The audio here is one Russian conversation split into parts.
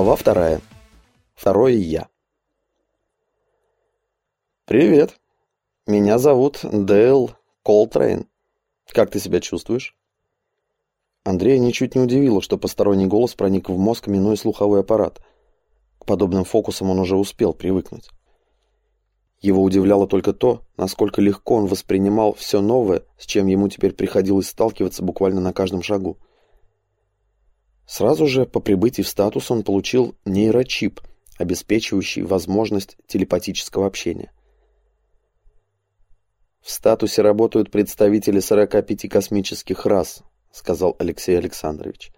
Глава вторая. Второе я. Привет. Меня зовут Дейл Колтрейн. Как ты себя чувствуешь? Андрея ничуть не удивило, что посторонний голос проник в мозг, минуя слуховой аппарат. К подобным фокусам он уже успел привыкнуть. Его удивляло только то, насколько легко он воспринимал все новое, с чем ему теперь приходилось сталкиваться буквально на каждом шагу. Сразу же по прибытии в статус он получил нейрочип, обеспечивающий возможность телепатического общения. В статусе работают представители 45 космических рас, сказал Алексей Александрович.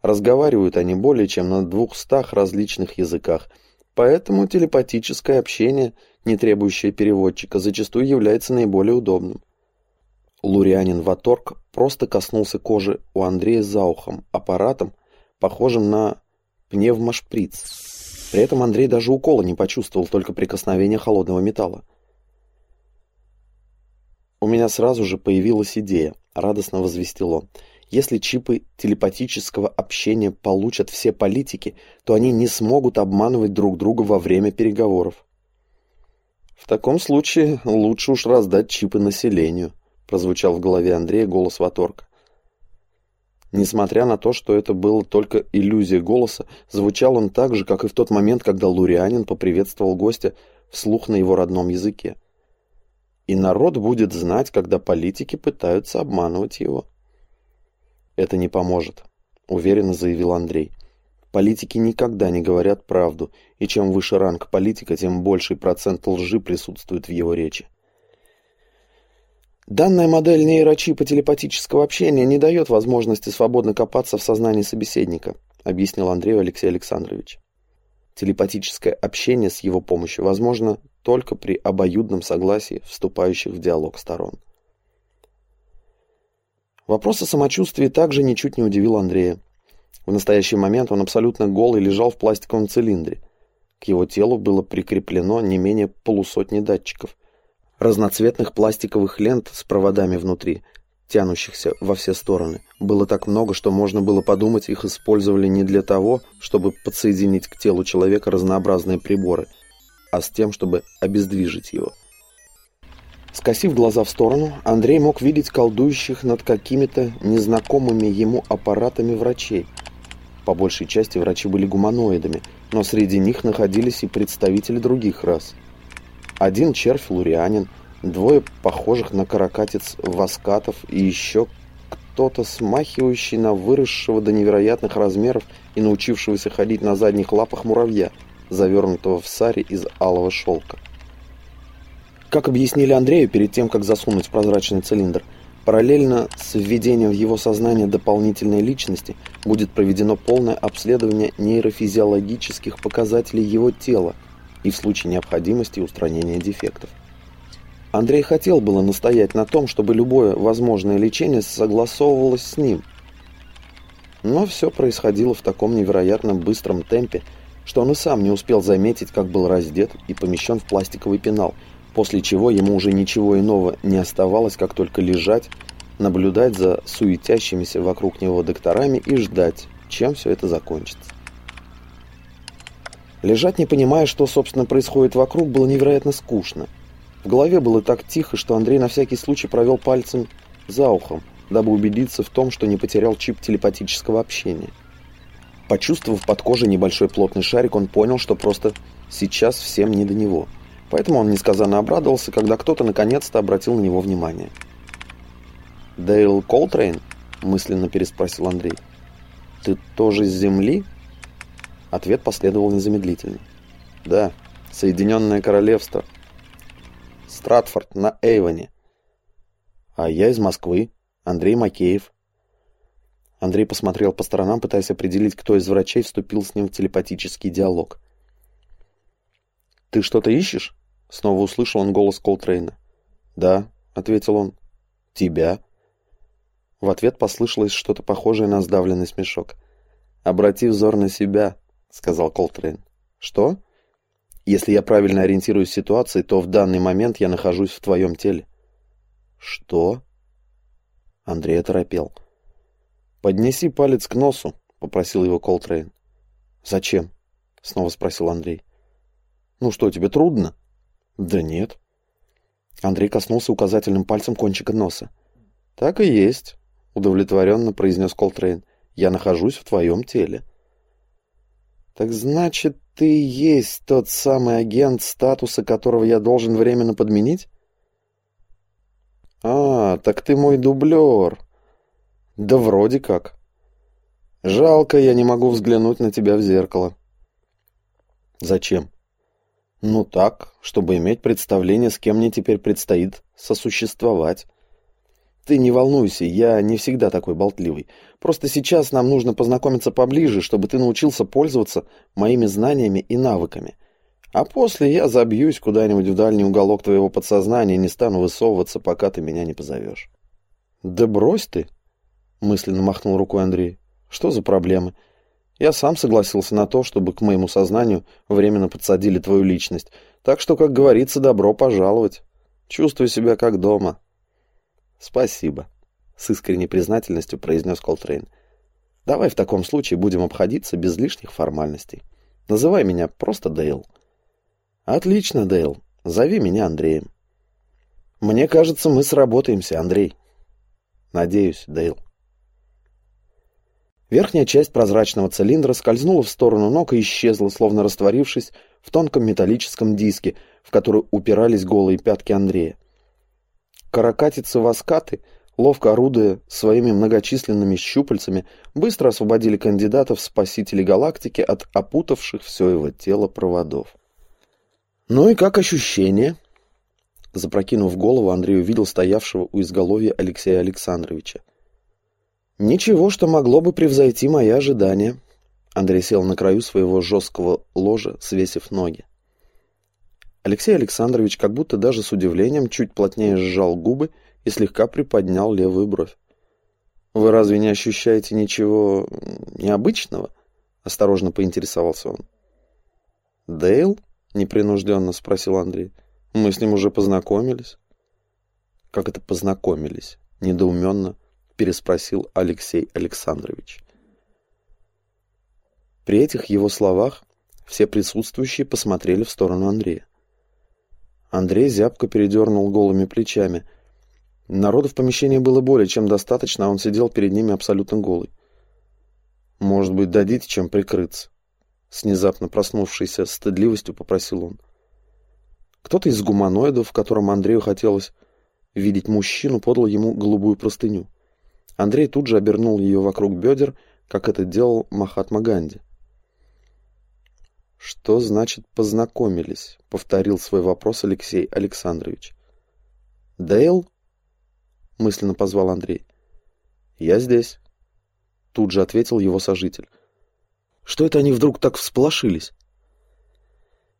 Разговаривают они более чем на двухстах различных языках, поэтому телепатическое общение, не требующее переводчика, зачастую является наиболее удобным. Лурианин Ваторг просто коснулся кожи у Андрея за ухом, аппаратом, похожим на пневмошприц. При этом Андрей даже укола не почувствовал, только прикосновение холодного металла. У меня сразу же появилась идея, радостно возвестил он. Если чипы телепатического общения получат все политики, то они не смогут обманывать друг друга во время переговоров. В таком случае лучше уж раздать чипы населению, прозвучал в голове Андрея голос Ваторка. Несмотря на то, что это было только иллюзия голоса, звучал он так же, как и в тот момент, когда Лурианин поприветствовал гостя вслух на его родном языке. И народ будет знать, когда политики пытаются обманывать его. Это не поможет, уверенно заявил Андрей. Политики никогда не говорят правду, и чем выше ранг политика, тем больший процент лжи присутствует в его речи. Данная модель нейрочипа телепатического общения не дает возможности свободно копаться в сознании собеседника, объяснил Андрею Алексей Александрович. Телепатическое общение с его помощью возможно только при обоюдном согласии вступающих в диалог сторон. Вопрос о самочувствии также ничуть не удивил Андрея. В настоящий момент он абсолютно голый лежал в пластиковом цилиндре. К его телу было прикреплено не менее полусотни датчиков, разноцветных пластиковых лент с проводами внутри, тянущихся во все стороны. Было так много, что можно было подумать, их использовали не для того, чтобы подсоединить к телу человека разнообразные приборы, а с тем, чтобы обездвижить его. Скосив глаза в сторону, Андрей мог видеть колдующих над какими-то незнакомыми ему аппаратами врачей. По большей части врачи были гуманоидами, но среди них находились и представители других рас. Один червь-лурианин, двое похожих на каракатиц васкатов и еще кто-то смахивающий на выросшего до невероятных размеров и научившегося ходить на задних лапах муравья, завернутого в саре из алого шелка. Как объяснили Андрею перед тем, как засунуть прозрачный цилиндр, параллельно с введением в его сознание дополнительной личности будет проведено полное обследование нейрофизиологических показателей его тела и в случае необходимости устранения дефектов. Андрей хотел было настоять на том, чтобы любое возможное лечение согласовывалось с ним. Но все происходило в таком невероятно быстром темпе, что он и сам не успел заметить, как был раздет и помещен в пластиковый пенал – после чего ему уже ничего иного не оставалось, как только лежать, наблюдать за суетящимися вокруг него докторами и ждать, чем все это закончится. Лежать, не понимая, что, собственно, происходит вокруг, было невероятно скучно. В голове было так тихо, что Андрей на всякий случай провел пальцем за ухом, дабы убедиться в том, что не потерял чип телепатического общения. Почувствовав под кожей небольшой плотный шарик, он понял, что просто сейчас всем не до него – Поэтому он несказанно обрадовался, когда кто-то наконец-то обратил на него внимание. «Дейл Колтрейн?» – мысленно переспросил Андрей. «Ты тоже с Земли?» Ответ последовал незамедлительно. «Да, Соединенное Королевство. Стратфорд на Эйвоне. А я из Москвы, Андрей Макеев». Андрей посмотрел по сторонам, пытаясь определить, кто из врачей вступил с ним в телепатический диалог. «Ты что-то ищешь?» Снова услышал он голос Колтрейна. «Да», — ответил он. «Тебя?» В ответ послышалось что-то похожее на сдавленный смешок. «Обрати взор на себя», — сказал Колтрейн. «Что?» Если я правильно ориентируюсь в ситуации, то в данный момент я нахожусь в твоем теле. Что? Андрей оторопел. Поднеси палец к носу, попросил его Колтрейн. Зачем? Снова спросил Андрей. Ну что, тебе трудно? Да нет. Андрей коснулся указательным пальцем кончика носа. Так и есть, удовлетворенно произнес Колтрейн. Я нахожусь в твоем теле. Так значит, ты есть тот самый агент, статуса которого я должен временно подменить? А, так ты мой дублер. Да вроде как. Жалко, я не могу взглянуть на тебя в зеркало. Зачем? Ну так, чтобы иметь представление, с кем мне теперь предстоит сосуществовать. Ты не волнуйся, я не всегда такой болтливый. Просто сейчас нам нужно познакомиться поближе, чтобы ты научился пользоваться моими знаниями и навыками. А после я забьюсь куда-нибудь в дальний уголок твоего подсознания и не стану высовываться, пока ты меня не позовешь. Да брось ты, мысленно махнул рукой Андрей. Что за проблемы? Я сам согласился на то, чтобы к моему сознанию временно подсадили твою личность. Так что, как говорится, добро пожаловать. Чувствую себя как дома. Спасибо, с искренней признательностью произнес Колтрейн. Давай в таком случае будем обходиться без лишних формальностей. Называй меня просто Дейл. Отлично, Дейл. Зови меня Андреем. Мне кажется, мы сработаемся, Андрей. Надеюсь, Дейл. Верхняя часть прозрачного цилиндра скользнула в сторону ног и исчезла, словно растворившись в тонком металлическом диске, в который упирались голые пятки Андрея. Каракатицы-васкаты, ловко орудуя своими многочисленными щупальцами, быстро освободили кандидатов спасители галактики от опутавших все его тело проводов. «Ну и как ощущение?» Запрокинув голову, Андрей увидел стоявшего у изголовья Алексея Александровича. Ничего, что могло бы превзойти мои ожидания. Андрей сел на краю своего жесткого ложа, свесив ноги. Алексей Александрович как будто даже с удивлением чуть плотнее сжал губы и слегка приподнял левую бровь. «Вы разве не ощущаете ничего необычного?» — осторожно поинтересовался он. «Дейл?» — непринужденно спросил Андрей. «Мы с ним уже познакомились». «Как это познакомились?» — недоуменно переспросил Алексей Александрович. При этих его словах все присутствующие посмотрели в сторону Андрея. Андрей зябко передернул голыми плечами. Народу в помещении было более чем достаточно, а он сидел перед ними абсолютно голый. «Может быть, дадите чем прикрыться?» С внезапно проснувшейся стыдливостью попросил он. Кто-то из гуманоидов, в котором Андрею хотелось видеть мужчину, подал ему голубую простыню. Андрей тут же обернул ее вокруг бедер, как это делал Махатма Ганди. «Что значит познакомились?» — повторил свой вопрос Алексей Александрович. «Дейл?» — мысленно позвал Андрей. «Я здесь», — тут же ответил его сожитель. «Что это они вдруг так всполошились?»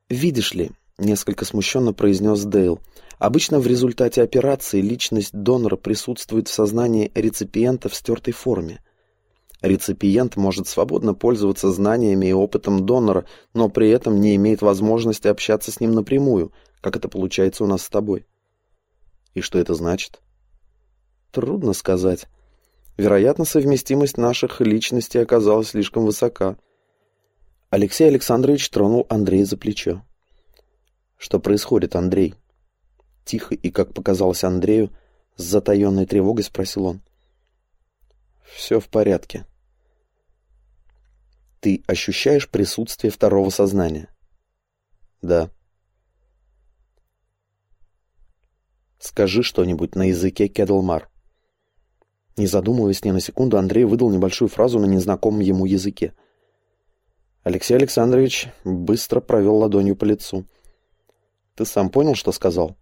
«Видишь ли», — несколько смущенно произнес Дейл, Обычно в результате операции личность донора присутствует в сознании реципиента в стертой форме. Реципиент может свободно пользоваться знаниями и опытом донора, но при этом не имеет возможности общаться с ним напрямую, как это получается у нас с тобой. И что это значит? Трудно сказать. Вероятно, совместимость наших личностей оказалась слишком высока. Алексей Александрович тронул Андрея за плечо. Что происходит, Андрей? Тихо и, как показалось Андрею, с затаенной тревогой спросил он. «Все в порядке». «Ты ощущаешь присутствие второго сознания?» «Да». «Скажи что-нибудь на языке Кедлмар». Не задумываясь ни на секунду, Андрей выдал небольшую фразу на незнакомом ему языке. Алексей Александрович быстро провел ладонью по лицу. «Ты сам понял, что сказал?»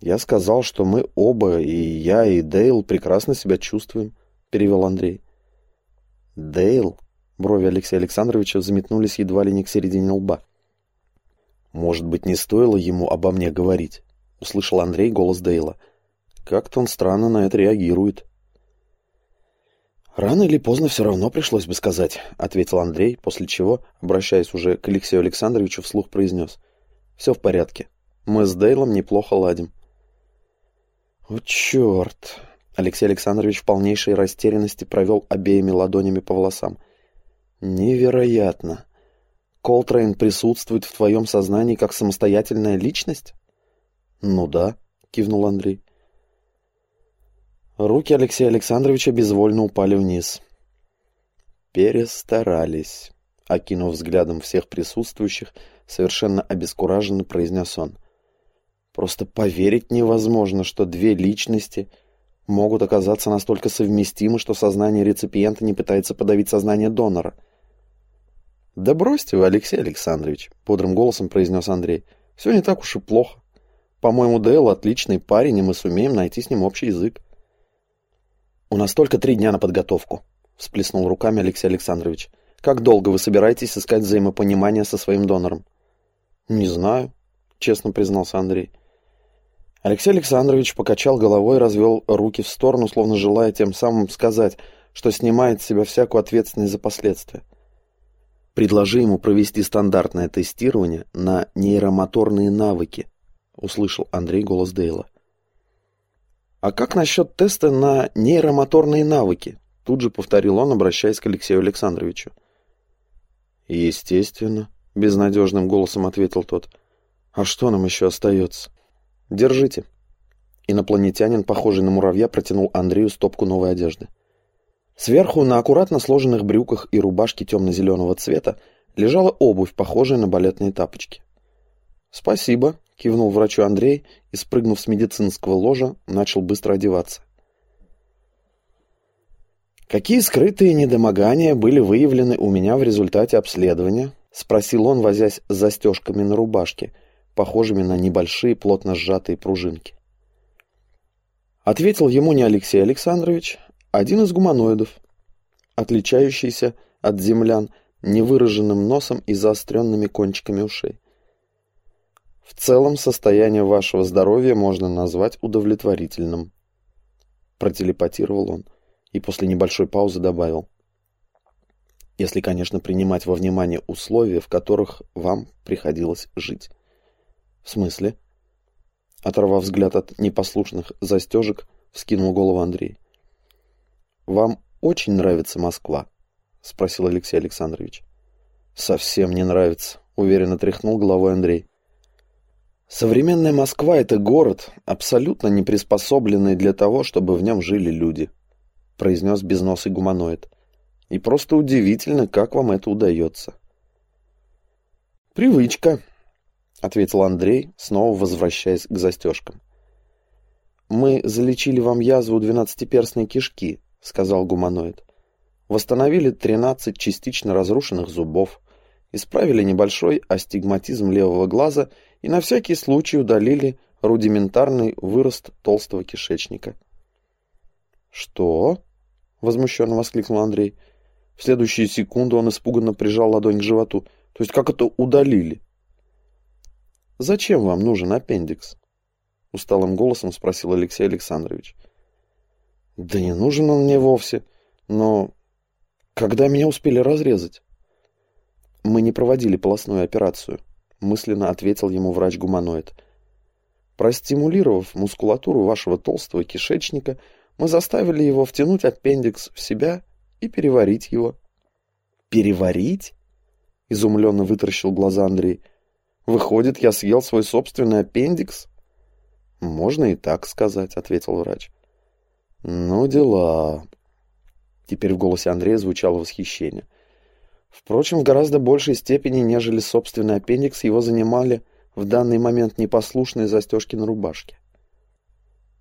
«Я сказал, что мы оба, и я, и Дейл, прекрасно себя чувствуем», — перевел Андрей. «Дейл?» — брови Алексея Александровича заметнулись едва ли не к середине лба. «Может быть, не стоило ему обо мне говорить?» — услышал Андрей голос Дейла. «Как-то он странно на это реагирует». «Рано или поздно все равно пришлось бы сказать», — ответил Андрей, после чего, обращаясь уже к Алексею Александровичу, вслух произнес. «Все в порядке. Мы с Дейлом неплохо ладим». «О, черт!» Алексей Александрович в полнейшей растерянности провел обеими ладонями по волосам. «Невероятно! Колтрейн присутствует в твоем сознании как самостоятельная личность?» «Ну да», — кивнул Андрей. Руки Алексея Александровича безвольно упали вниз. «Перестарались», — окинув взглядом всех присутствующих, совершенно обескураженно произнес он. «Просто поверить невозможно, что две личности могут оказаться настолько совместимы, что сознание реципиента не пытается подавить сознание донора». «Да бросьте вы, Алексей Александрович», — бодрым голосом произнес Андрей. «Все не так уж и плохо. По-моему, Дейл отличный парень, и мы сумеем найти с ним общий язык». «У нас только три дня на подготовку», — всплеснул руками Алексей Александрович. «Как долго вы собираетесь искать взаимопонимание со своим донором?» «Не знаю», — честно признался Андрей. Алексей Александрович покачал головой развел руки в сторону, словно желая тем самым сказать, что снимает с себя всякую ответственность за последствия. «Предложи ему провести стандартное тестирование на нейромоторные навыки», — услышал Андрей голос Дейла. «А как насчет теста на нейромоторные навыки?» Тут же повторил он, обращаясь к Алексею Александровичу. «Естественно», — безнадежным голосом ответил тот. «А что нам еще остается?» «Держите». Инопланетянин, похожий на муравья, протянул Андрею стопку новой одежды. Сверху на аккуратно сложенных брюках и рубашке темно-зеленого цвета лежала обувь, похожая на балетные тапочки. «Спасибо», — кивнул врачу Андрей и, спрыгнув с медицинского ложа, начал быстро одеваться. «Какие скрытые недомогания были выявлены у меня в результате обследования?» — спросил он, возясь с застежками на рубашке, похожими на небольшие плотно сжатые пружинки. Ответил ему не Алексей Александрович, один из гуманоидов, отличающийся от землян невыраженным носом и заостренными кончиками ушей. В целом состояние вашего здоровья можно назвать удовлетворительным. Протелепатировал он и после небольшой паузы добавил. Если, конечно, принимать во внимание условия, в которых вам приходилось жить. В смысле? Оторвав взгляд от непослушных застежек, вскинул голову Андрей. «Вам очень нравится Москва?» — спросил Алексей Александрович. «Совсем не нравится», — уверенно тряхнул головой Андрей. Современная Москва — это город, абсолютно не приспособленный для того, чтобы в нем жили люди, — произнес безносый гуманоид. И просто удивительно, как вам это удается. Привычка, — ответил Андрей, снова возвращаясь к застежкам. Мы залечили вам язву двенадцатиперстной кишки, — сказал гуманоид. Восстановили тринадцать частично разрушенных зубов, исправили небольшой астигматизм левого глаза и на всякий случай удалили рудиментарный вырост толстого кишечника. «Что?» — возмущенно воскликнул Андрей. В следующую секунду он испуганно прижал ладонь к животу. «То есть как это удалили?» «Зачем вам нужен аппендикс?» — усталым голосом спросил Алексей Александрович. «Да не нужен он мне вовсе. Но когда меня успели разрезать?» «Мы не проводили полостную операцию», мысленно ответил ему врач-гуманоид. Простимулировав мускулатуру вашего толстого кишечника, мы заставили его втянуть аппендикс в себя и переварить его. Переварить? Изумленно вытаращил глаза Андрей. Выходит, я съел свой собственный аппендикс? Можно и так сказать, ответил врач. Ну, дела. Теперь в голосе Андрея звучало восхищение. Впрочем, в гораздо большей степени, нежели собственный аппендикс, его занимали в данный момент непослушные застежки на рубашке.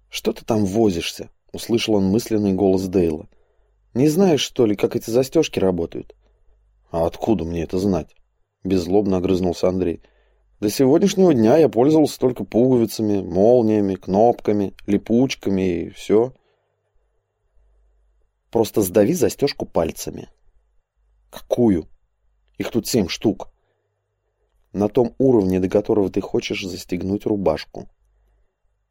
«Что ты там возишься?» — услышал он мысленный голос Дейла. «Не знаешь, что ли, как эти застежки работают?» «А откуда мне это знать?» — беззлобно огрызнулся Андрей. «До сегодняшнего дня я пользовался только пуговицами, молниями, кнопками, липучками и все». «Просто сдави застежку пальцами», Какую? Их тут семь штук. На том уровне, до которого ты хочешь застегнуть рубашку.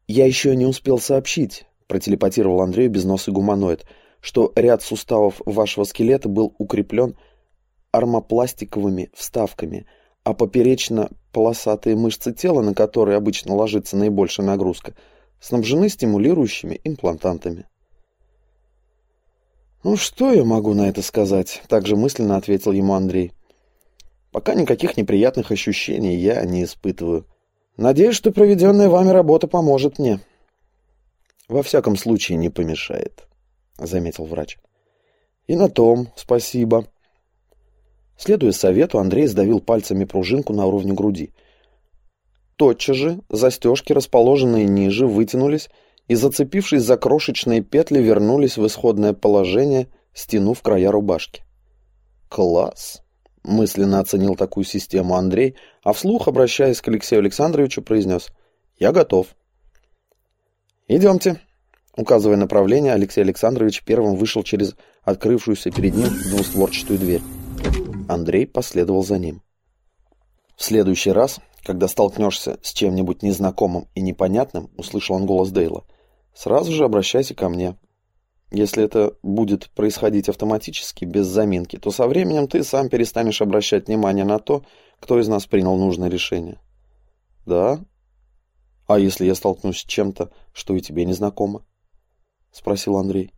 Я еще не успел сообщить, протелепатировал Андрею без носа гуманоид, что ряд суставов вашего скелета был укреплен армопластиковыми вставками, а поперечно-полосатые мышцы тела, на которые обычно ложится наибольшая нагрузка, снабжены стимулирующими имплантантами. «Ну что я могу на это сказать?» — также мысленно ответил ему Андрей. «Пока никаких неприятных ощущений я не испытываю. Надеюсь, что проведенная вами работа поможет мне». «Во всяком случае, не помешает», — заметил врач. «И на том спасибо». Следуя совету, Андрей сдавил пальцами пружинку на уровне груди. Тотчас же застежки, расположенные ниже, вытянулись, и, зацепившись за крошечные петли, вернулись в исходное положение, стянув края рубашки. «Класс!» — мысленно оценил такую систему Андрей, а вслух, обращаясь к Алексею Александровичу, произнес «Я готов». «Идемте». Указывая направление, Алексей Александрович первым вышел через открывшуюся перед ним двустворчатую дверь. Андрей последовал за ним. В следующий раз, когда столкнешься с чем-нибудь незнакомым и непонятным, услышал он голос Дейла, сразу же обращайся ко мне. Если это будет происходить автоматически, без заминки, то со временем ты сам перестанешь обращать внимание на то, кто из нас принял нужное решение. Да? А если я столкнусь с чем-то, что и тебе не знакомо? Спросил Андрей.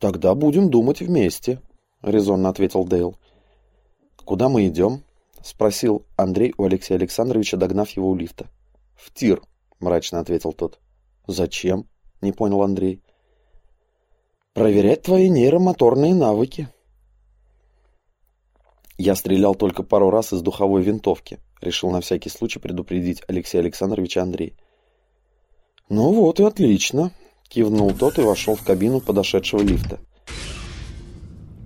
Тогда будем думать вместе, резонно ответил Дейл. Куда мы идем? Спросил Андрей у Алексея Александровича, догнав его у лифта. В тир, мрачно ответил тот. «Зачем?» — не понял Андрей. «Проверять твои нейромоторные навыки». «Я стрелял только пару раз из духовой винтовки», — решил на всякий случай предупредить Алексей Александрович Андрей. «Ну вот и отлично», — кивнул тот и вошел в кабину подошедшего лифта.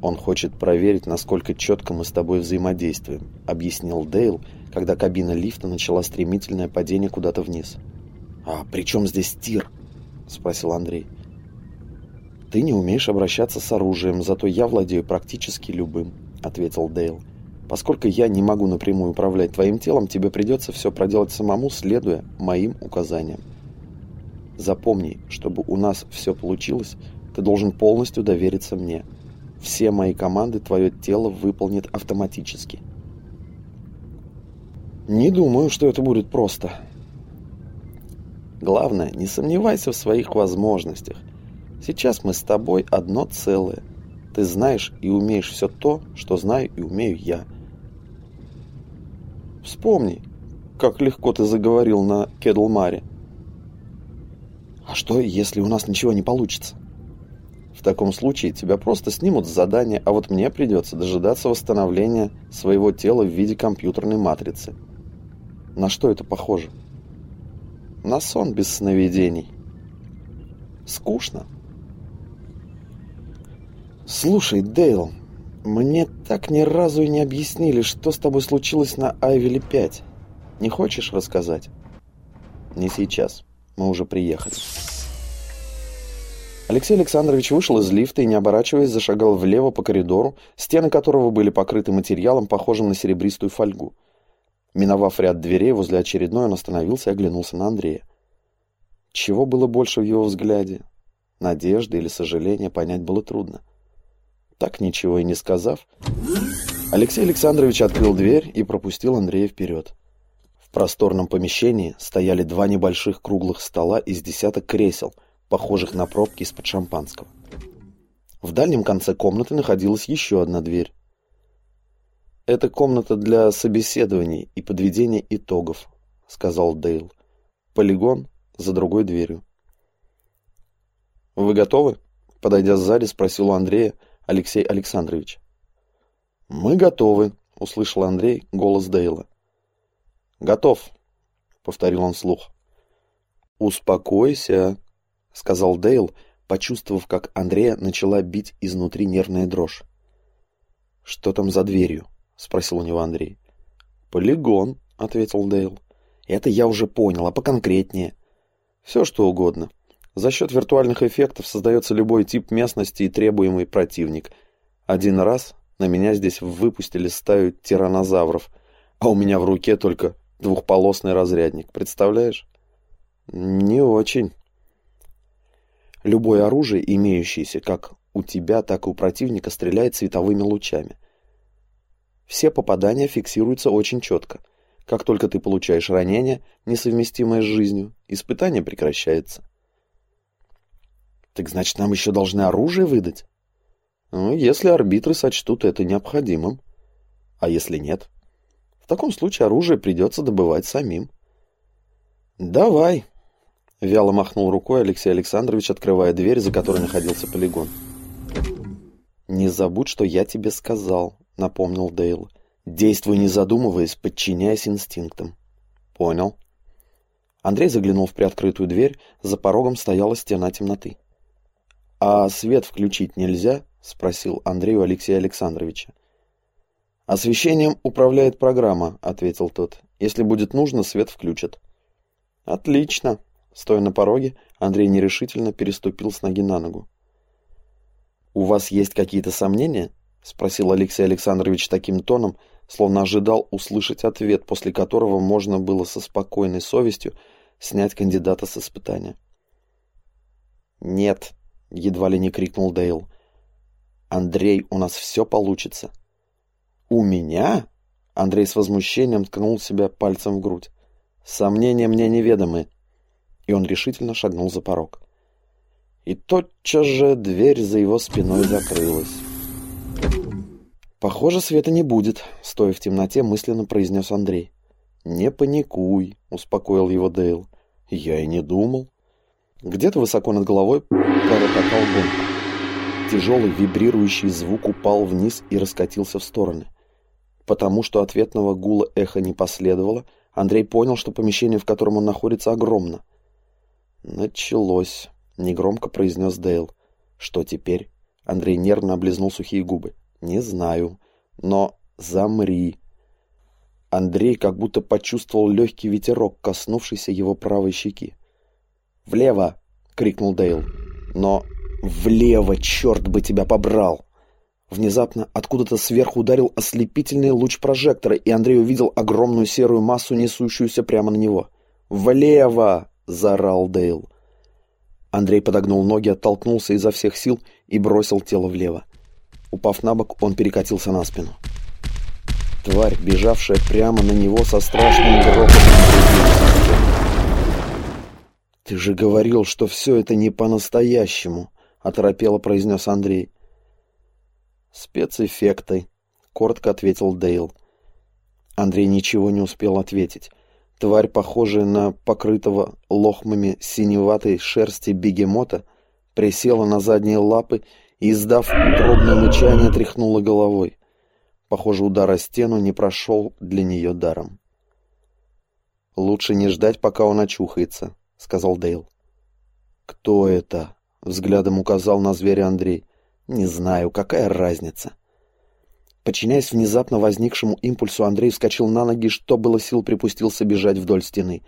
«Он хочет проверить, насколько четко мы с тобой взаимодействуем», — объяснил Дейл, когда кабина лифта начала стремительное падение куда-то вниз. «А при чем здесь тир?» — спросил Андрей. «Ты не умеешь обращаться с оружием, зато я владею практически любым», — ответил Дейл. «Поскольку я не могу напрямую управлять твоим телом, тебе придется все проделать самому, следуя моим указаниям. Запомни, чтобы у нас все получилось, ты должен полностью довериться мне. Все мои команды твое тело выполнит автоматически». «Не думаю, что это будет просто», Главное, не сомневайся в своих возможностях. Сейчас мы с тобой одно целое. Ты знаешь и умеешь все то, что знаю и умею я. Вспомни, как легко ты заговорил на Кедлмаре. А что, если у нас ничего не получится? В таком случае тебя просто снимут с задания, а вот мне придется дожидаться восстановления своего тела в виде компьютерной матрицы. На что это похоже? на сон без сновидений. Скучно. Слушай, Дейл, мне так ни разу и не объяснили, что с тобой случилось на Айвеле 5. Не хочешь рассказать? Не сейчас. Мы уже приехали. Алексей Александрович вышел из лифта и, не оборачиваясь, зашагал влево по коридору, стены которого были покрыты материалом, похожим на серебристую фольгу. Миновав ряд дверей возле очередной, он остановился и оглянулся на Андрея. Чего было больше в его взгляде? Надежды или сожаления понять было трудно. Так ничего и не сказав, Алексей Александрович открыл дверь и пропустил Андрея вперед. В просторном помещении стояли два небольших круглых стола из десяток кресел, похожих на пробки из-под шампанского. В дальнем конце комнаты находилась еще одна дверь. «Это комната для собеседований и подведения итогов», — сказал Дейл. «Полигон за другой дверью. «Вы готовы?» — подойдя сзади, спросил у Андрея Алексей Александрович. «Мы готовы», — услышал Андрей голос Дейла. «Готов», — повторил он вслух. «Успокойся», — сказал Дейл, почувствовав, как Андрея начала бить изнутри нервная дрожь. «Что там за дверью?» — спросил у него Андрей. «Полигон», — ответил Дейл. «Это я уже понял, а поконкретнее?» «Все, что угодно. За счет виртуальных эффектов создается любой тип местности и требуемый противник. Один раз на меня здесь выпустили стаю тиранозавров, а у меня в руке только двухполосный разрядник. Представляешь? Не очень. Любое оружие, имеющееся как у тебя, так и у противника, стреляет световыми лучами. Все попадания фиксируются очень четко. Как только ты получаешь ранение, несовместимое с жизнью, испытание прекращается. Так значит, нам еще должны оружие выдать? Ну, если арбитры сочтут это необходимым. А если нет? В таком случае оружие придется добывать самим. Давай, вяло махнул рукой Алексей Александрович, открывая дверь, за которой находился полигон. Не забудь, что я тебе сказал, напомнил Дейл. Действуй не задумываясь, подчиняясь инстинктам. Понял. Андрей заглянул в приоткрытую дверь, за порогом стояла стена темноты. «А свет включить нельзя?» — спросил Андрей у Алексея Александровича. «Освещением управляет программа», — ответил тот. «Если будет нужно, свет включат». «Отлично!» Стоя на пороге, Андрей нерешительно переступил с ноги на ногу. «У вас есть какие-то сомнения?» — спросил Алексей Александрович таким тоном, словно ожидал услышать ответ, после которого можно было со спокойной совестью снять кандидата с испытания. «Нет», — едва ли не крикнул Дейл. «Андрей, у нас все получится». «У меня?» — Андрей с возмущением ткнул себя пальцем в грудь. «Сомнения мне неведомы». И он решительно шагнул за порог. И тотчас же дверь за его спиной закрылась. «Похоже, света не будет», — стоя в темноте, мысленно произнес Андрей. «Не паникуй», — успокоил его Дейл. «Я и не думал». Где-то высоко над головой пророкотал гонг. Тяжелый вибрирующий звук упал вниз и раскатился в стороны. Потому что ответного гула эха не последовало, Андрей понял, что помещение, в котором он находится, огромно. «Началось», — негромко произнес Дейл. «Что теперь?» Андрей нервно облизнул сухие губы. «Не знаю. Но замри». Андрей как будто почувствовал легкий ветерок, коснувшийся его правой щеки. «Влево!» — крикнул Дейл. «Но влево, черт бы тебя побрал!» Внезапно откуда-то сверху ударил ослепительный луч прожектора, и Андрей увидел огромную серую массу, несущуюся прямо на него. «Влево!» — заорал Дейл. Андрей подогнул ноги, оттолкнулся изо всех сил и бросил тело влево. Упав на бок, он перекатился на спину. Тварь, бежавшая прямо на него со страшным грохотом, «Ты же говорил, что все это не по-настоящему», — оторопело произнес Андрей. «Спецэффекты», — коротко ответил Дейл. Андрей ничего не успел ответить. Тварь, похожая на покрытого лохмами синеватой шерсти бегемота, присела на задние лапы и, издав утробное мычание, тряхнула головой. Похоже, удар о стену не прошел для нее даром. Лучше не ждать, пока он очухается сказал Дейл. «Кто это?» — взглядом указал на зверя Андрей. «Не знаю, какая разница?» Подчиняясь внезапно возникшему импульсу, Андрей вскочил на ноги, что было сил припустился бежать вдоль стены.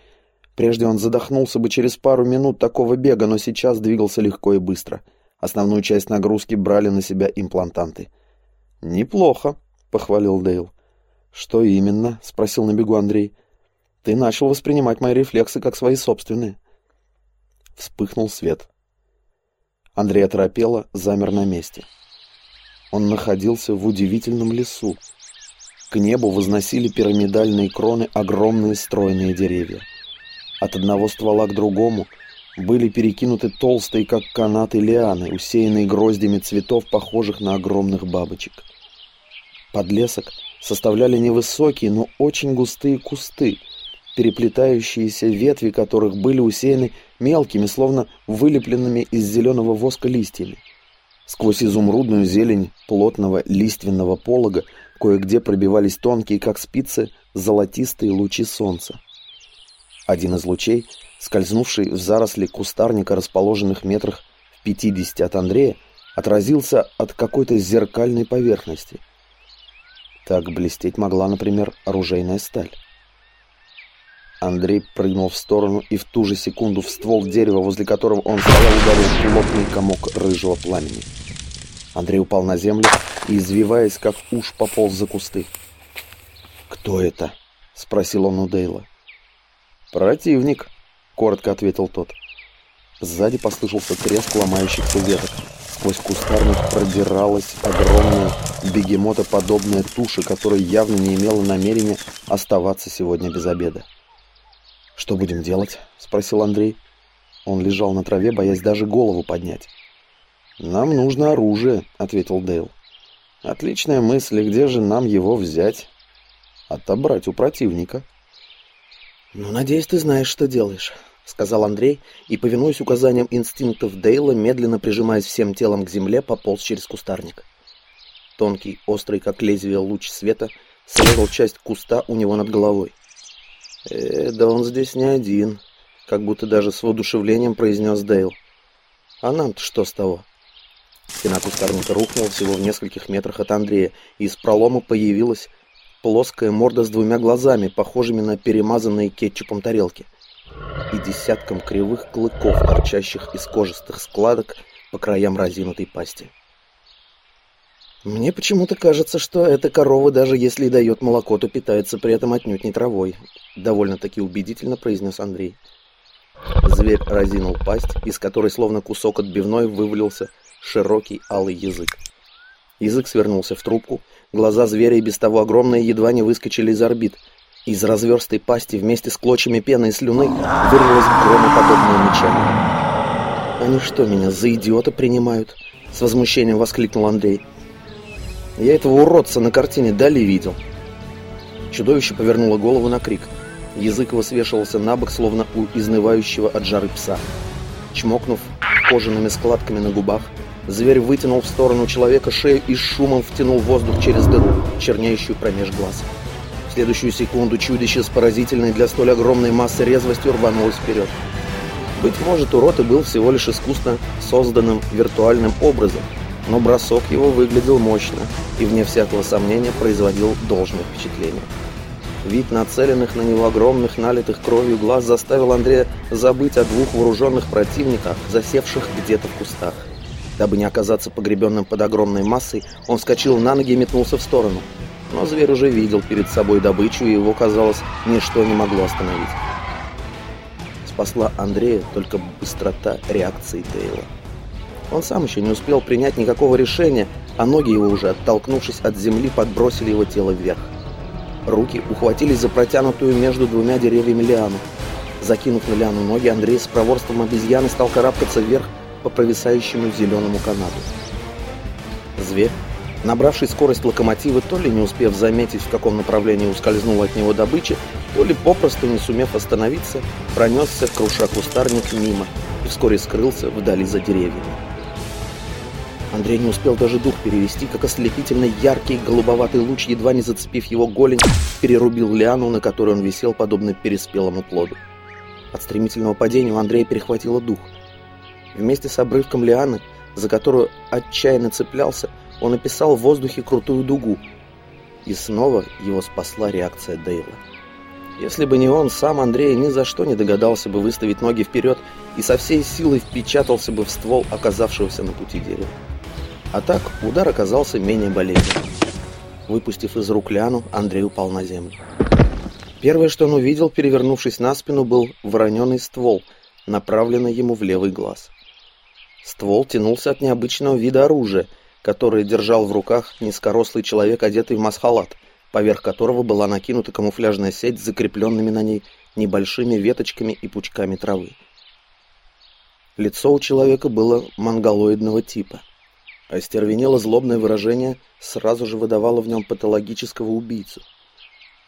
Прежде он задохнулся бы через пару минут такого бега, но сейчас двигался легко и быстро. Основную часть нагрузки брали на себя имплантанты. «Неплохо», — похвалил Дейл. «Что именно?» — спросил на бегу Андрей. «Ты начал воспринимать мои рефлексы как свои собственные». Вспыхнул свет. Андрей оторопело замер на месте. Он находился в удивительном лесу. К небу возносили пирамидальные кроны огромные стройные деревья. От одного ствола к другому были перекинуты толстые, как канаты, лианы, усеянные гроздями цветов, похожих на огромных бабочек. Подлесок составляли невысокие, но очень густые кусты — переплетающиеся ветви которых были усеяны мелкими, словно вылепленными из зеленого воска листьями. Сквозь изумрудную зелень плотного лиственного полога кое-где пробивались тонкие, как спицы, золотистые лучи солнца. Один из лучей, скользнувший в заросли кустарника, расположенных метрах в пятидесяти от Андрея, отразился от какой-то зеркальной поверхности. Так блестеть могла, например, оружейная сталь. Андрей прыгнул в сторону, и в ту же секунду в ствол дерева, возле которого он стоял, ударил плотный комок рыжего пламени. Андрей упал на землю и, извиваясь, как уж, пополз за кусты. «Кто это?» — спросил он у Дейла. «Противник», — коротко ответил тот. Сзади послышался треск ломающихся веток. Сквозь кустарник продиралась огромная бегемотоподобная туша, которая явно не имела намерения оставаться сегодня без обеда. «Что будем делать?» — спросил Андрей. Он лежал на траве, боясь даже голову поднять. «Нам нужно оружие», — ответил Дейл. «Отличная мысль, где же нам его взять?» «Отобрать у противника». «Ну, надеюсь, ты знаешь, что делаешь», — сказал Андрей, и, повинуясь указаниям инстинктов Дейла, медленно прижимаясь всем телом к земле, пополз через кустарник. Тонкий, острый, как лезвие луч света, срезал часть куста у него над головой. «Э, да он здесь не один», — как будто даже с воодушевлением произнес Дейл. «А нам-то что с того?» Стена кустарника рухнула всего в нескольких метрах от Андрея, и из пролома появилась плоская морда с двумя глазами, похожими на перемазанные кетчупом тарелки и десятком кривых клыков, торчащих из кожистых складок по краям разинутой пасти. «Мне почему-то кажется, что эта корова, даже если и дает молоко, то питается при этом отнюдь не травой», — довольно-таки убедительно произнес Андрей. Зверь разинул пасть, из которой словно кусок отбивной вывалился широкий алый язык. Язык свернулся в трубку, глаза зверя и без того огромные едва не выскочили из орбит — из разверстой пасти вместе с клочьями пены и слюны вырвалось громоподобное мычание. «Они что, меня за идиота принимают?» — с возмущением воскликнул Андрей. «Я этого уродца на картине Дали видел». Чудовище повернуло голову на крик. Язык его свешивался на бок, словно у изнывающего от жары пса. Чмокнув кожаными складками на губах, зверь вытянул в сторону человека шею и шумом втянул воздух через дыру, чернеющую промеж глаз. В следующую секунду чудище с поразительной для столь огромной массы резвостью рванулось вперед. Быть может, урод и был всего лишь искусно созданным виртуальным образом, но бросок его выглядел мощно и, вне всякого сомнения, производил должное впечатление. Вид нацеленных на него огромных, налитых кровью глаз заставил Андрея забыть о двух вооруженных противниках, засевших где-то в кустах. Дабы не оказаться погребенным под огромной массой, он вскочил на ноги и метнулся в сторону но зверь уже видел перед собой добычу, и его, казалось, ничто не могло остановить. Спасла Андрея только быстрота реакции Дейла. Он сам еще не успел принять никакого решения, а ноги его уже, оттолкнувшись от земли, подбросили его тело вверх. Руки ухватились за протянутую между двумя деревьями лиану. Закинув на лиану ноги, Андрей с проворством обезьяны стал карабкаться вверх по провисающему зеленому канату. Зверь Набравший скорость локомотива, то ли не успев заметить, в каком направлении ускользнула от него добыча, то ли попросту не сумев остановиться, пронесся, круша кустарник мимо и вскоре скрылся вдали за деревьями. Андрей не успел даже дух перевести, как ослепительно яркий голубоватый луч, едва не зацепив его голень, перерубил лиану, на которой он висел, подобно переспелому плоду. От стремительного падения у Андрея перехватило дух. Вместе с обрывком лианы, за которую отчаянно цеплялся, он описал в воздухе крутую дугу. И снова его спасла реакция Дейла. Если бы не он, сам Андрей ни за что не догадался бы выставить ноги вперед и со всей силой впечатался бы в ствол оказавшегося на пути дерева. А так удар оказался менее болезненным. Выпустив из рук Ляну, Андрей упал на землю. Первое, что он увидел, перевернувшись на спину, был вороненый ствол, направленный ему в левый глаз. Ствол тянулся от необычного вида оружия – который держал в руках низкорослый человек, одетый в масхалат, поверх которого была накинута камуфляжная сеть с закрепленными на ней небольшими веточками и пучками травы. Лицо у человека было монголоидного типа. Остервенело злобное выражение сразу же выдавало в нем патологического убийцу.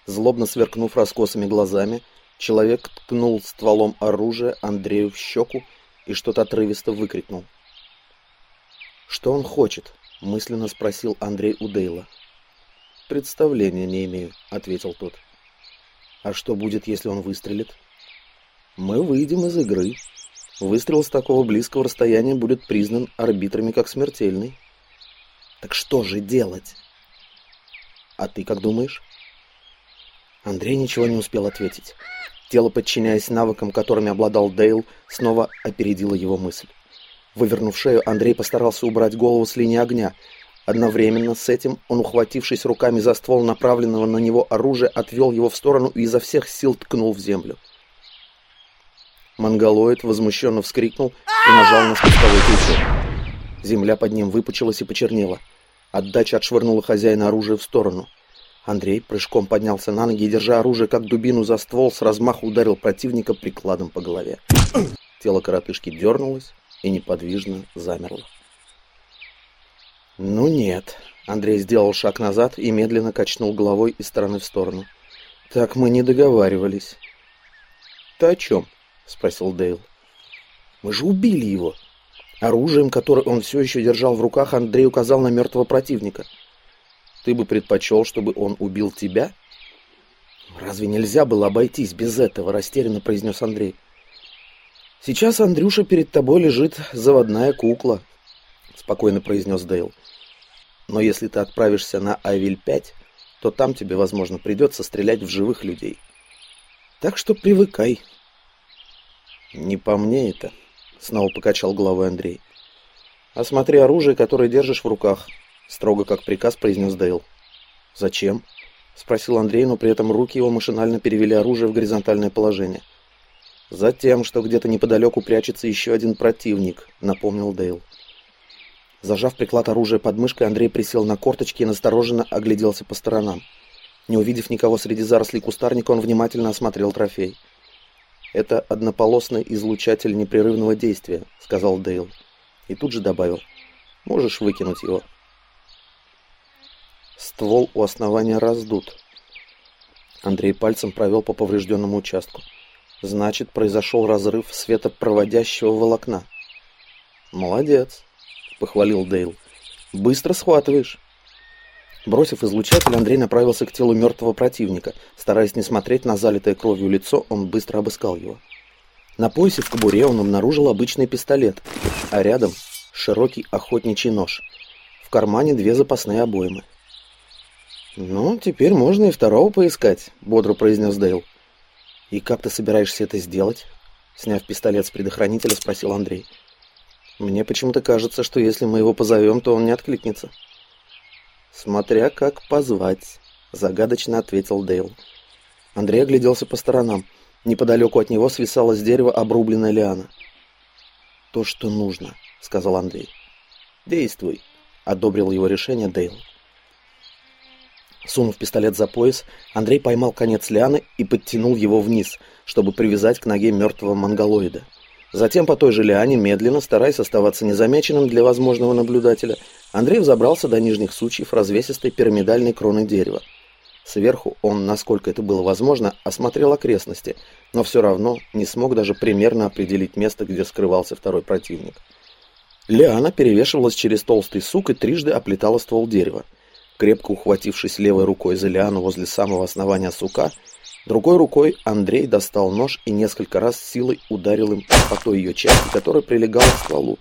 Злобно сверкнув раскосыми глазами, человек ткнул стволом оружия Андрею в щеку и что-то отрывисто выкрикнул. «Что он хочет?» мысленно спросил Андрей у Дейла. «Представления не имею», — ответил тот. «А что будет, если он выстрелит?» «Мы выйдем из игры. Выстрел с такого близкого расстояния будет признан арбитрами как смертельный». «Так что же делать?» «А ты как думаешь?» Андрей ничего не успел ответить. Тело, подчиняясь навыкам, которыми обладал Дейл, снова опередило его мысль. Вывернув шею, Андрей постарался убрать голову с линии огня. Одновременно с этим он, ухватившись руками за ствол направленного на него оружия, отвел его в сторону и изо всех сил ткнул в землю. Монголоид возмущенно вскрикнул и нажал на спусковой крючок. Земля под ним выпучилась и почернела. Отдача отшвырнула хозяина оружия в сторону. Андрей прыжком поднялся на ноги и, держа оружие как дубину за ствол, с размаху ударил противника прикладом по голове. Тело коротышки дернулось и неподвижно замерло. «Ну нет», — Андрей сделал шаг назад и медленно качнул головой из стороны в сторону. «Так мы не договаривались». «Ты о чем?» — спросил Дейл. «Мы же убили его». Оружием, которое он все еще держал в руках, Андрей указал на мертвого противника — ты бы предпочел, чтобы он убил тебя? Разве нельзя было обойтись без этого, растерянно произнес Андрей. Сейчас, Андрюша, перед тобой лежит заводная кукла, спокойно произнес Дейл. Но если ты отправишься на Айвиль-5, то там тебе, возможно, придется стрелять в живых людей. Так что привыкай. Не по мне это, снова покачал головой Андрей. Осмотри оружие, которое держишь в руках, Строго как приказ произнес Дейл. «Зачем?» — спросил Андрей, но при этом руки его машинально перевели оружие в горизонтальное положение. «Затем, что где-то неподалеку прячется еще один противник», — напомнил Дейл. Зажав приклад оружия под мышкой, Андрей присел на корточки и настороженно огляделся по сторонам. Не увидев никого среди зарослей кустарника, он внимательно осмотрел трофей. «Это однополосный излучатель непрерывного действия», — сказал Дейл. И тут же добавил. «Можешь выкинуть его». Ствол у основания раздут. Андрей пальцем провел по поврежденному участку. Значит, произошел разрыв светопроводящего волокна. Молодец, похвалил Дейл. Быстро схватываешь. Бросив излучатель, Андрей направился к телу мертвого противника. Стараясь не смотреть на залитое кровью лицо, он быстро обыскал его. На поясе в кобуре он обнаружил обычный пистолет, а рядом широкий охотничий нож. В кармане две запасные обоймы. «Ну, теперь можно и второго поискать», — бодро произнес Дейл. «И как ты собираешься это сделать?» Сняв пистолет с предохранителя, спросил Андрей. «Мне почему-то кажется, что если мы его позовем, то он не откликнется». «Смотря как позвать», — загадочно ответил Дейл. Андрей огляделся по сторонам. Неподалеку от него свисала с дерева обрубленная лиана. «То, что нужно», — сказал Андрей. «Действуй», — одобрил его решение Дейл. Сунув пистолет за пояс, Андрей поймал конец лианы и подтянул его вниз, чтобы привязать к ноге мертвого монголоида. Затем по той же лиане, медленно, стараясь оставаться незамеченным для возможного наблюдателя, Андрей взобрался до нижних сучьев развесистой пирамидальной кроны дерева. Сверху он, насколько это было возможно, осмотрел окрестности, но все равно не смог даже примерно определить место, где скрывался второй противник. Лиана перевешивалась через толстый сук и трижды оплетала ствол дерева. Крепко ухватившись левой рукой за лиану возле самого основания сука, другой рукой Андрей достал нож и несколько раз силой ударил им по той ее части, которая прилегала к стволу.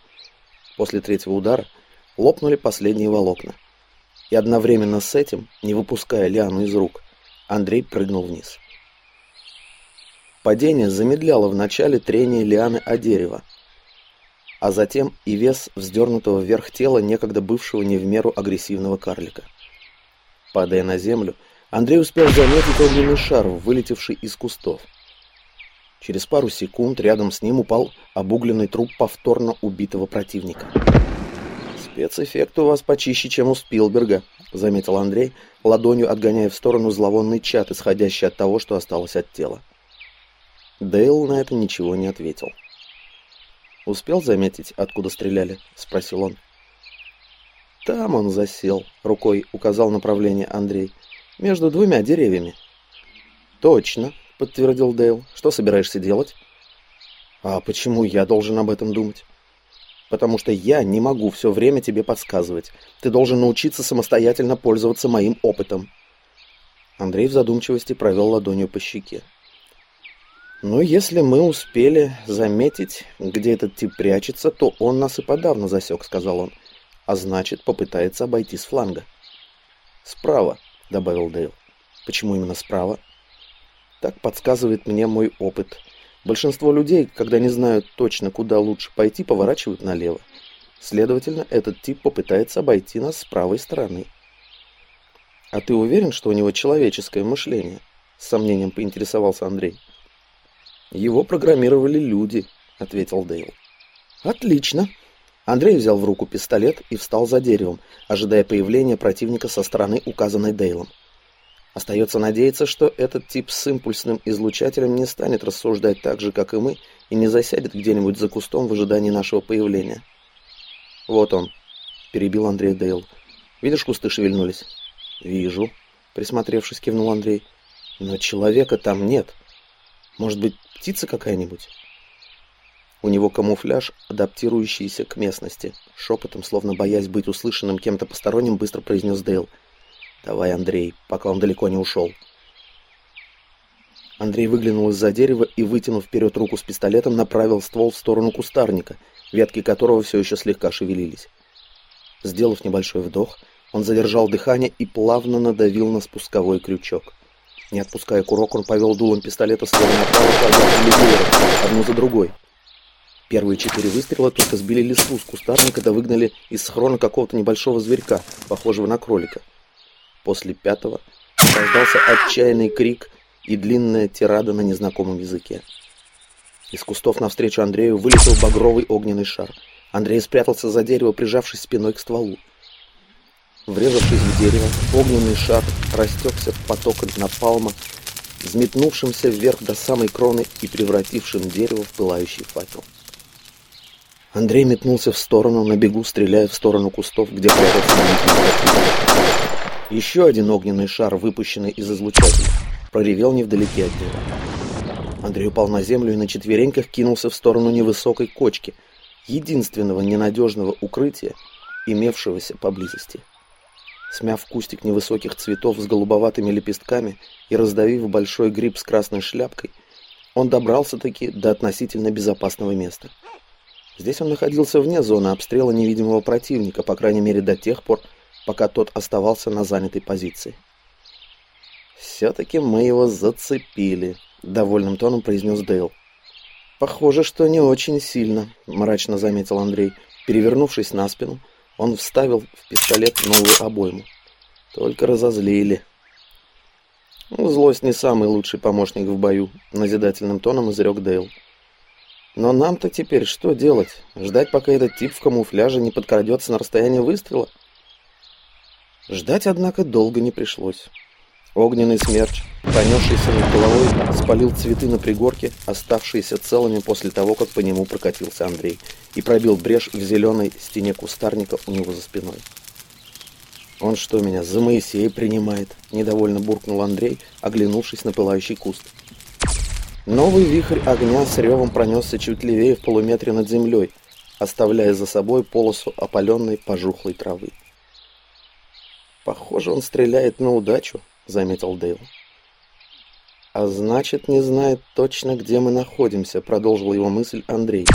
После третьего удара лопнули последние волокна. И одновременно с этим, не выпуская лиану из рук, Андрей прыгнул вниз. Падение замедляло вначале трение лианы о дерево, а затем и вес вздернутого вверх тела некогда бывшего не в меру агрессивного карлика. Падая на землю, Андрей успел заметить огненный шар, вылетевший из кустов. Через пару секунд рядом с ним упал обугленный труп повторно убитого противника. «Спецэффект у вас почище, чем у Спилберга», — заметил Андрей, ладонью отгоняя в сторону зловонный чат, исходящий от того, что осталось от тела. Дейл на это ничего не ответил. «Успел заметить, откуда стреляли?» — спросил он. Там он засел, рукой указал направление Андрей. Между двумя деревьями. Точно, подтвердил Дейл. Что собираешься делать? А почему я должен об этом думать? Потому что я не могу все время тебе подсказывать. Ты должен научиться самостоятельно пользоваться моим опытом. Андрей в задумчивости провел ладонью по щеке. «Ну, если мы успели заметить, где этот тип прячется, то он нас и подавно засек», — сказал он а значит, попытается обойти с фланга. «Справа», — добавил Дейл. «Почему именно справа?» «Так подсказывает мне мой опыт. Большинство людей, когда не знают точно, куда лучше пойти, поворачивают налево. Следовательно, этот тип попытается обойти нас с правой стороны». «А ты уверен, что у него человеческое мышление?» — с сомнением поинтересовался Андрей. Его программировали люди, ответил Дейл. Отлично. Андрей взял в руку пистолет и встал за деревом, ожидая появления противника со стороны, указанной Дейлом. Остается надеяться, что этот тип с импульсным излучателем не станет рассуждать так же, как и мы, и не засядет где-нибудь за кустом в ожидании нашего появления. «Вот он», — перебил Андрей Дейл. «Видишь, кусты шевельнулись?» «Вижу», — присмотревшись, кивнул Андрей. «Но человека там нет. Может быть, птица какая-нибудь?» У него камуфляж, адаптирующийся к местности. Шепотом, словно боясь быть услышанным кем-то посторонним, быстро произнес Дейл. «Давай, Андрей, пока он далеко не ушел». Андрей выглянул из-за дерева и, вытянув вперед руку с пистолетом, направил ствол в сторону кустарника, ветки которого все еще слегка шевелились. Сделав небольшой вдох, он задержал дыхание и плавно надавил на спусковой крючок. Не отпуская курок, он повел дулом пистолета слева направо, одну за другой. Первые четыре выстрела только сбили листву с кустарника да выгнали из схрона какого-то небольшого зверька, похожего на кролика. После пятого раздался отчаянный крик и длинная тирада на незнакомом языке. Из кустов навстречу Андрею вылетел багровый огненный шар. Андрей спрятался за дерево, прижавшись спиной к стволу. Врезавшись в дерево, огненный шар растекся в поток напалма, взметнувшимся вверх до самой кроны и превратившим дерево в пылающий факел. Андрей метнулся в сторону, на бегу стреляя в сторону кустов, где прятался еще один огненный шар, выпущенный из излучателя, проревел невдалеке от него. Андрей упал на землю и на четвереньках кинулся в сторону невысокой кочки, единственного ненадежного укрытия, имевшегося поблизости. Смяв кустик невысоких цветов с голубоватыми лепестками и раздавив большой гриб с красной шляпкой, он добрался-таки до относительно безопасного места. Здесь он находился вне зоны обстрела невидимого противника, по крайней мере до тех пор, пока тот оставался на занятой позиции. «Все-таки мы его зацепили», — довольным тоном произнес Дейл. «Похоже, что не очень сильно», — мрачно заметил Андрей. Перевернувшись на спину, он вставил в пистолет новую обойму. «Только разозлили». «Ну, «Злость не самый лучший помощник в бою», — назидательным тоном изрек Дейл. «Но нам-то теперь что делать? Ждать, пока этот тип в камуфляже не подкрадется на расстояние выстрела?» Ждать, однако, долго не пришлось. Огненный смерч, пронесшийся над головой, спалил цветы на пригорке, оставшиеся целыми после того, как по нему прокатился Андрей, и пробил брешь в зеленой стене кустарника у него за спиной. «Он что, меня за Моисея принимает?» — недовольно буркнул Андрей, оглянувшись на пылающий куст. Новый вихрь огня с ревом пронесся чуть левее в полуметре над землей, оставляя за собой полосу опаленной пожухлой травы. «Похоже, он стреляет на удачу», — заметил Дейл. «А значит, не знает точно, где мы находимся», — продолжил его мысль Андрей.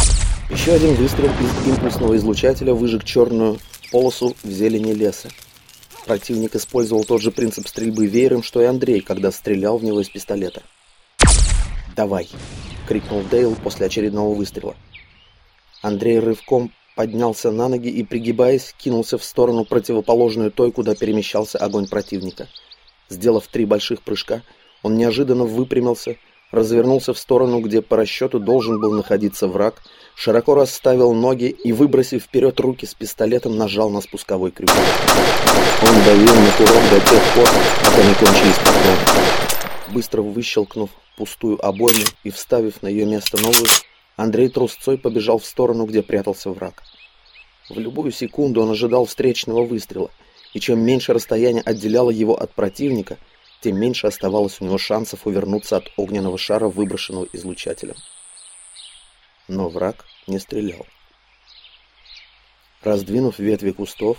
Еще один выстрел из импульсного излучателя выжег черную полосу в зелени леса. Противник использовал тот же принцип стрельбы веером, что и Андрей, когда стрелял в него из пистолета. «Давай!» — крикнул Дейл после очередного выстрела. Андрей рывком поднялся на ноги и, пригибаясь, кинулся в сторону противоположную той, куда перемещался огонь противника. Сделав три больших прыжка, он неожиданно выпрямился, развернулся в сторону, где по расчету должен был находиться враг, широко расставил ноги и, выбросив вперед руки с пистолетом, нажал на спусковой крючок. Он давил на курок до тех пор, пока не кончились патроны. Быстро выщелкнув пустую обойму и вставив на ее место новую, Андрей трусцой побежал в сторону, где прятался враг. В любую секунду он ожидал встречного выстрела, и чем меньше расстояние отделяло его от противника, тем меньше оставалось у него шансов увернуться от огненного шара, выброшенного излучателем. Но враг не стрелял. Раздвинув ветви кустов,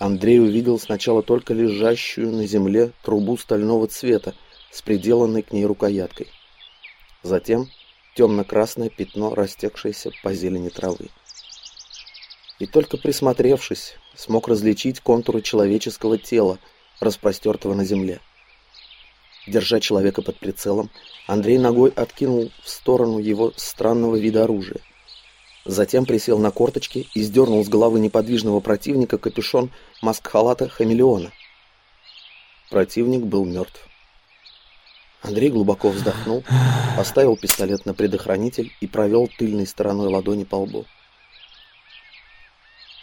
Андрей увидел сначала только лежащую на земле трубу стального цвета с приделанной к ней рукояткой. Затем темно-красное пятно, растекшееся по зелени травы. И только присмотревшись, смог различить контуры человеческого тела, распростертого на земле. Держа человека под прицелом, Андрей ногой откинул в сторону его странного вида оружия. Затем присел на корточки и сдернул с головы неподвижного противника капюшон маск-халата хамелеона. Противник был мертв. Андрей глубоко вздохнул, поставил пистолет на предохранитель и провел тыльной стороной ладони по лбу.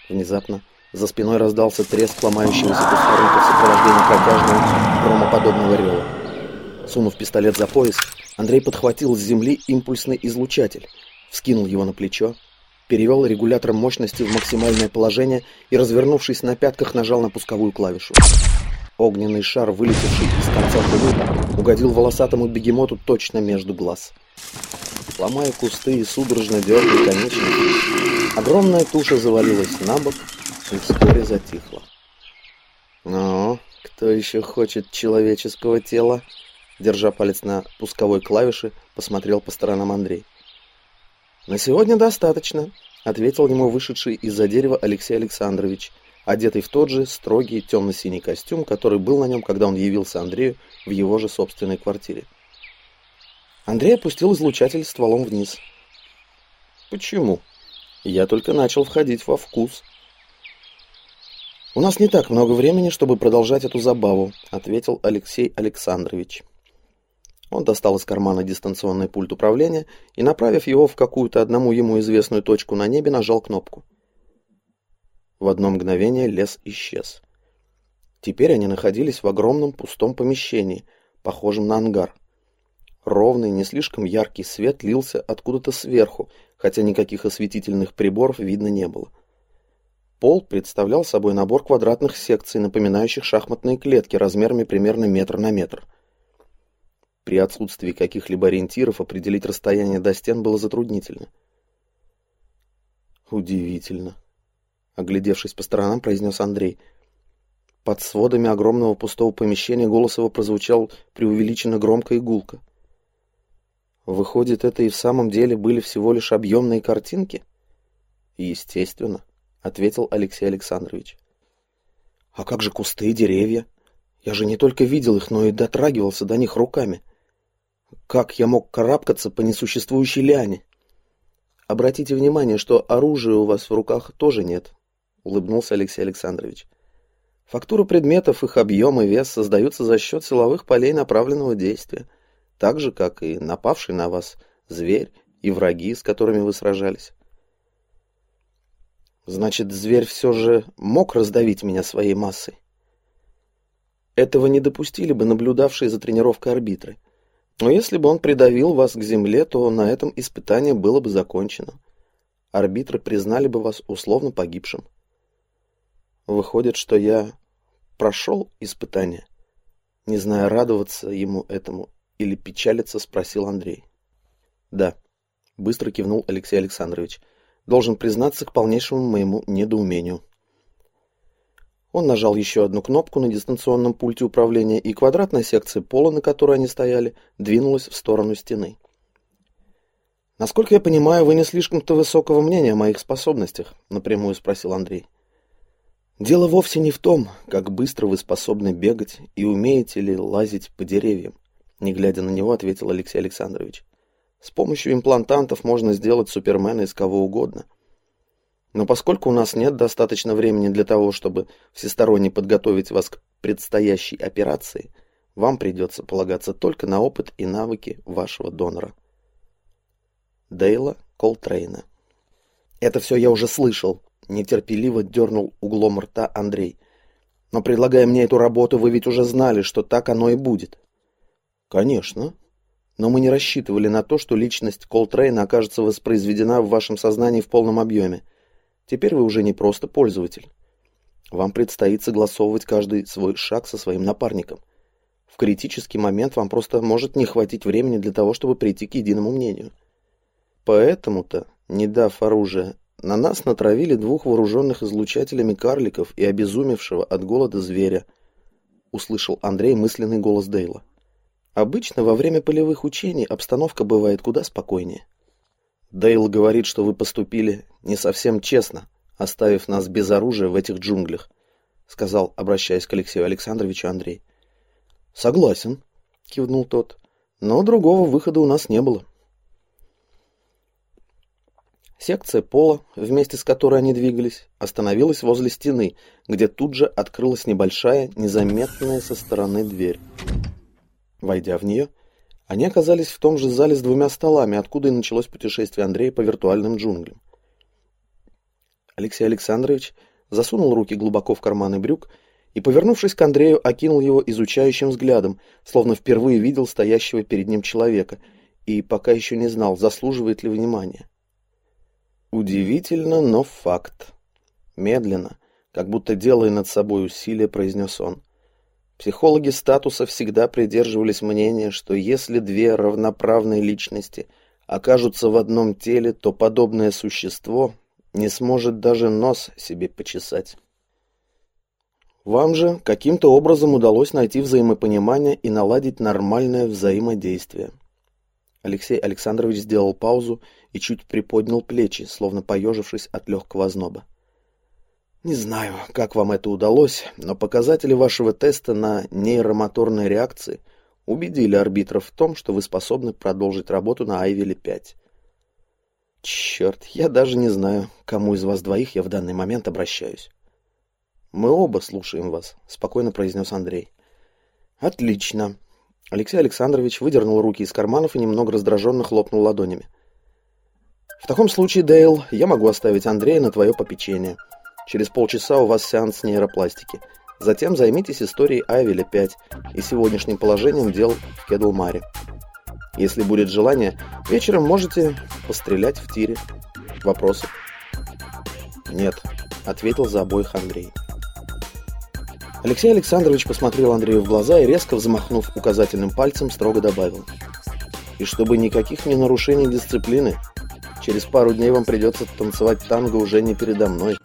Внезапно за спиной раздался треск ломающегося кустарника в сопровождении протяжного громоподобного рева. Сунув пистолет за пояс, Андрей подхватил с земли импульсный излучатель, вскинул его на плечо, перевел регулятор мощности в максимальное положение и, развернувшись на пятках, нажал на пусковую клавишу. Огненный шар, вылетевший из конца трубы, угодил волосатому бегемоту точно между глаз. Ломая кусты и судорожно дергая конечности, огромная туша завалилась на бок и вскоре затихла. «Ну, кто еще хочет человеческого тела?» Держа палец на пусковой клавише, посмотрел по сторонам Андрей. «На сегодня достаточно», — ответил ему вышедший из-за дерева Алексей Александрович, одетый в тот же строгий темно-синий костюм, который был на нем, когда он явился Андрею в его же собственной квартире. Андрей опустил излучатель стволом вниз. «Почему? Я только начал входить во вкус». «У нас не так много времени, чтобы продолжать эту забаву», — ответил Алексей Александрович. Он достал из кармана дистанционный пульт управления и, направив его в какую-то одному ему известную точку на небе, нажал кнопку. В одно мгновение лес исчез. Теперь они находились в огромном пустом помещении, похожем на ангар. Ровный, не слишком яркий свет лился откуда-то сверху, хотя никаких осветительных приборов видно не было. Пол представлял собой набор квадратных секций, напоминающих шахматные клетки размерами примерно метр на метр – при отсутствии каких-либо ориентиров определить расстояние до стен было затруднительно. «Удивительно», — оглядевшись по сторонам, произнес Андрей. Под сводами огромного пустого помещения голос его прозвучал преувеличенно громко и гулко. «Выходит, это и в самом деле были всего лишь объемные картинки?» «Естественно», — ответил Алексей Александрович. «А как же кусты и деревья? Я же не только видел их, но и дотрагивался до них руками. Как я мог карабкаться по несуществующей ляне? Обратите внимание, что оружия у вас в руках тоже нет, улыбнулся Алексей Александрович. Фактура предметов, их объем и вес создаются за счет силовых полей направленного действия, так же, как и напавший на вас зверь и враги, с которыми вы сражались. Значит, зверь все же мог раздавить меня своей массой. Этого не допустили бы наблюдавшие за тренировкой арбитры. Но если бы он придавил вас к земле, то на этом испытание было бы закончено. Арбитры признали бы вас условно погибшим. Выходит, что я прошел испытание, не зная, радоваться ему этому или печалиться, спросил Андрей. Да, быстро кивнул Алексей Александрович. Должен признаться к полнейшему моему недоумению. Он нажал еще одну кнопку на дистанционном пульте управления, и квадратная секция пола, на которой они стояли, двинулась в сторону стены. «Насколько я понимаю, вы не слишком-то высокого мнения о моих способностях?» — напрямую спросил Андрей. «Дело вовсе не в том, как быстро вы способны бегать и умеете ли лазить по деревьям», — не глядя на него, ответил Алексей Александрович. «С помощью имплантантов можно сделать супермена из кого угодно». Но поскольку у нас нет достаточно времени для того, чтобы всесторонне подготовить вас к предстоящей операции, вам придется полагаться только на опыт и навыки вашего донора. Дейла Колтрейна. Это все я уже слышал, нетерпеливо дернул углом рта Андрей. Но предлагая мне эту работу, вы ведь уже знали, что так оно и будет. Конечно. Но мы не рассчитывали на то, что личность Колтрейна окажется воспроизведена в вашем сознании в полном объеме. Теперь вы уже не просто пользователь. Вам предстоит согласовывать каждый свой шаг со своим напарником. В критический момент вам просто может не хватить времени для того, чтобы прийти к единому мнению. Поэтому-то, не дав оружия, на нас натравили двух вооруженных излучателями карликов и обезумевшего от голода зверя, услышал Андрей мысленный голос Дейла. Обычно во время полевых учений обстановка бывает куда спокойнее. Дейл говорит, что вы поступили не совсем честно, оставив нас без оружия в этих джунглях, сказал, обращаясь к Алексею Александровичу Андрей. Согласен, кивнул тот. Но другого выхода у нас не было. Секция пола, вместе с которой они двигались, остановилась возле стены, где тут же открылась небольшая, незаметная со стороны дверь. Войдя в нее, Они оказались в том же зале с двумя столами, откуда и началось путешествие Андрея по виртуальным джунглям. Алексей Александрович засунул руки глубоко в карманы брюк и, повернувшись к Андрею, окинул его изучающим взглядом, словно впервые видел стоящего перед ним человека и пока еще не знал, заслуживает ли внимания. Удивительно, но факт. Медленно, как будто делая над собой усилие, произнес он. Психологи статуса всегда придерживались мнения, что если две равноправные личности окажутся в одном теле, то подобное существо не сможет даже нос себе почесать. Вам же каким-то образом удалось найти взаимопонимание и наладить нормальное взаимодействие. Алексей Александрович сделал паузу и чуть приподнял плечи, словно поежившись от легкого озноба. Не знаю, как вам это удалось, но показатели вашего теста на нейромоторные реакции убедили арбитров в том, что вы способны продолжить работу на Айвеле-5. Черт, я даже не знаю, кому из вас двоих я в данный момент обращаюсь. Мы оба слушаем вас, спокойно произнес Андрей. Отлично. Алексей Александрович выдернул руки из карманов и немного раздраженно хлопнул ладонями. В таком случае, Дейл, я могу оставить Андрея на твое попечение. Через полчаса у вас сеанс нейропластики. Затем займитесь историей Айвеля 5 и сегодняшним положением дел в Кедлмаре. Если будет желание, вечером можете пострелять в тире. Вопросы? Нет, ответил за обоих Андрей. Алексей Александрович посмотрел Андрею в глаза и, резко взмахнув указательным пальцем, строго добавил. И чтобы никаких мне нарушений дисциплины, через пару дней вам придется танцевать танго уже не передо мной.